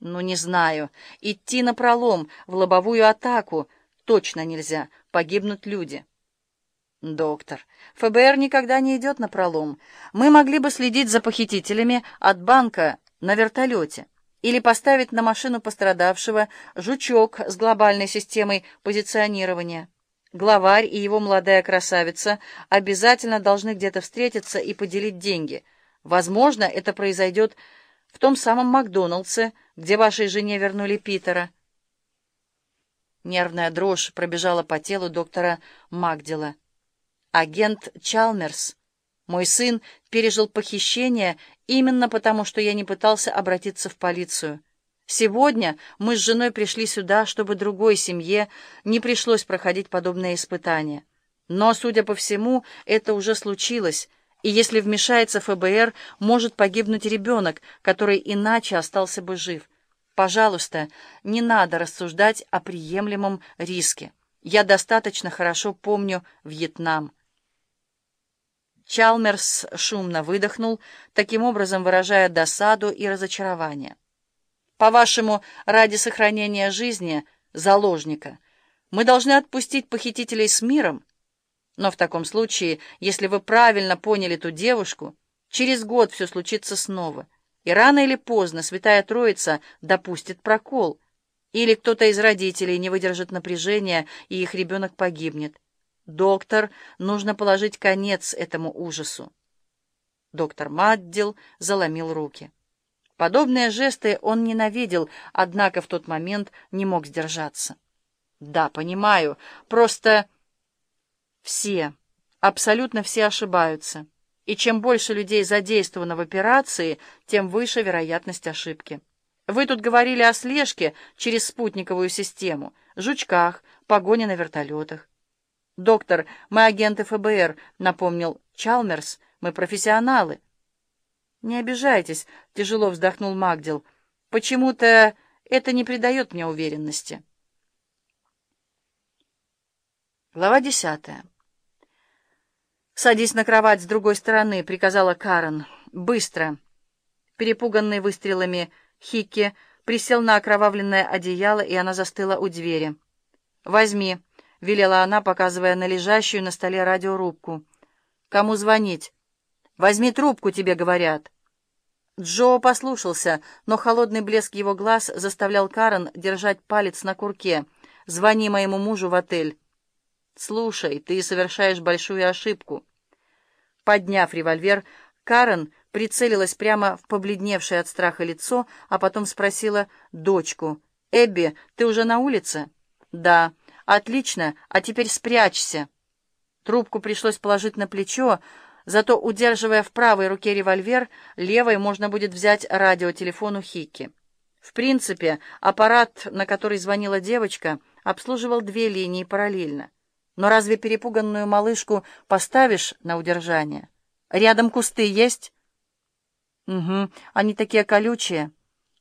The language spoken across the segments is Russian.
Ну, не знаю. Идти на пролом, в лобовую атаку точно нельзя. Погибнут люди. Доктор, ФБР никогда не идет на пролом. Мы могли бы следить за похитителями от банка на вертолете или поставить на машину пострадавшего жучок с глобальной системой позиционирования. Главарь и его молодая красавица обязательно должны где-то встретиться и поделить деньги. Возможно, это произойдет в том самом Макдоналдсе, где вашей жене вернули Питера. Нервная дрожь пробежала по телу доктора Магдела. Агент Чалмерс, мой сын, пережил похищение именно потому, что я не пытался обратиться в полицию. Сегодня мы с женой пришли сюда, чтобы другой семье не пришлось проходить подобные испытания. Но, судя по всему, это уже случилось, и если вмешается ФБР, может погибнуть ребенок, который иначе остался бы жив. Пожалуйста, не надо рассуждать о приемлемом риске. Я достаточно хорошо помню Вьетнам. Чалмерс шумно выдохнул, таким образом выражая досаду и разочарование. «По-вашему, ради сохранения жизни заложника мы должны отпустить похитителей с миром?» Но в таком случае, если вы правильно поняли ту девушку, через год все случится снова. И рано или поздно Святая Троица допустит прокол. Или кто-то из родителей не выдержит напряжения, и их ребенок погибнет. Доктор, нужно положить конец этому ужасу. Доктор Маддил заломил руки. Подобные жесты он ненавидел, однако в тот момент не мог сдержаться. «Да, понимаю, просто...» Все, абсолютно все ошибаются. И чем больше людей задействовано в операции, тем выше вероятность ошибки. Вы тут говорили о слежке через спутниковую систему, жучках, погоне на вертолетах. «Доктор, мы агенты ФБР», — напомнил Чалмерс, — «мы профессионалы». «Не обижайтесь», — тяжело вздохнул Магдил. «Почему-то это не придает мне уверенности». Глава десятая. «Садись на кровать с другой стороны», — приказала Карен. «Быстро!» Перепуганный выстрелами Хикки присел на окровавленное одеяло, и она застыла у двери. «Возьми», — велела она, показывая на лежащую на столе радиорубку. «Кому звонить?» «Возьми трубку, тебе говорят». Джо послушался, но холодный блеск его глаз заставлял Карен держать палец на курке. «Звони моему мужу в отель». «Слушай, ты совершаешь большую ошибку». Подняв револьвер, Карен прицелилась прямо в побледневшее от страха лицо, а потом спросила дочку. «Эбби, ты уже на улице?» «Да». «Отлично, а теперь спрячься». Трубку пришлось положить на плечо, зато, удерживая в правой руке револьвер, левой можно будет взять радиотелефон у Хикки. В принципе, аппарат, на который звонила девочка, обслуживал две линии параллельно. Но разве перепуганную малышку поставишь на удержание? Рядом кусты есть? Угу, они такие колючие.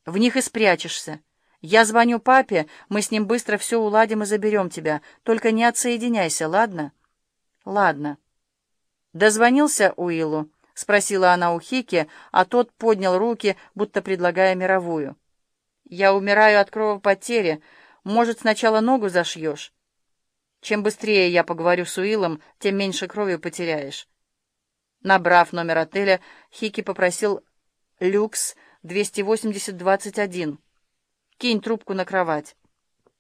В них и спрячешься. Я звоню папе, мы с ним быстро все уладим и заберем тебя. Только не отсоединяйся, ладно? Ладно. Дозвонился Уиллу? — спросила она у Хики, а тот поднял руки, будто предлагая мировую. «Я умираю от кровопотери. Может, сначала ногу зашьешь?» Чем быстрее я поговорю с Уиллом, тем меньше крови потеряешь. Набрав номер отеля, Хики попросил «Люкс 280-21». «Кинь трубку на кровать».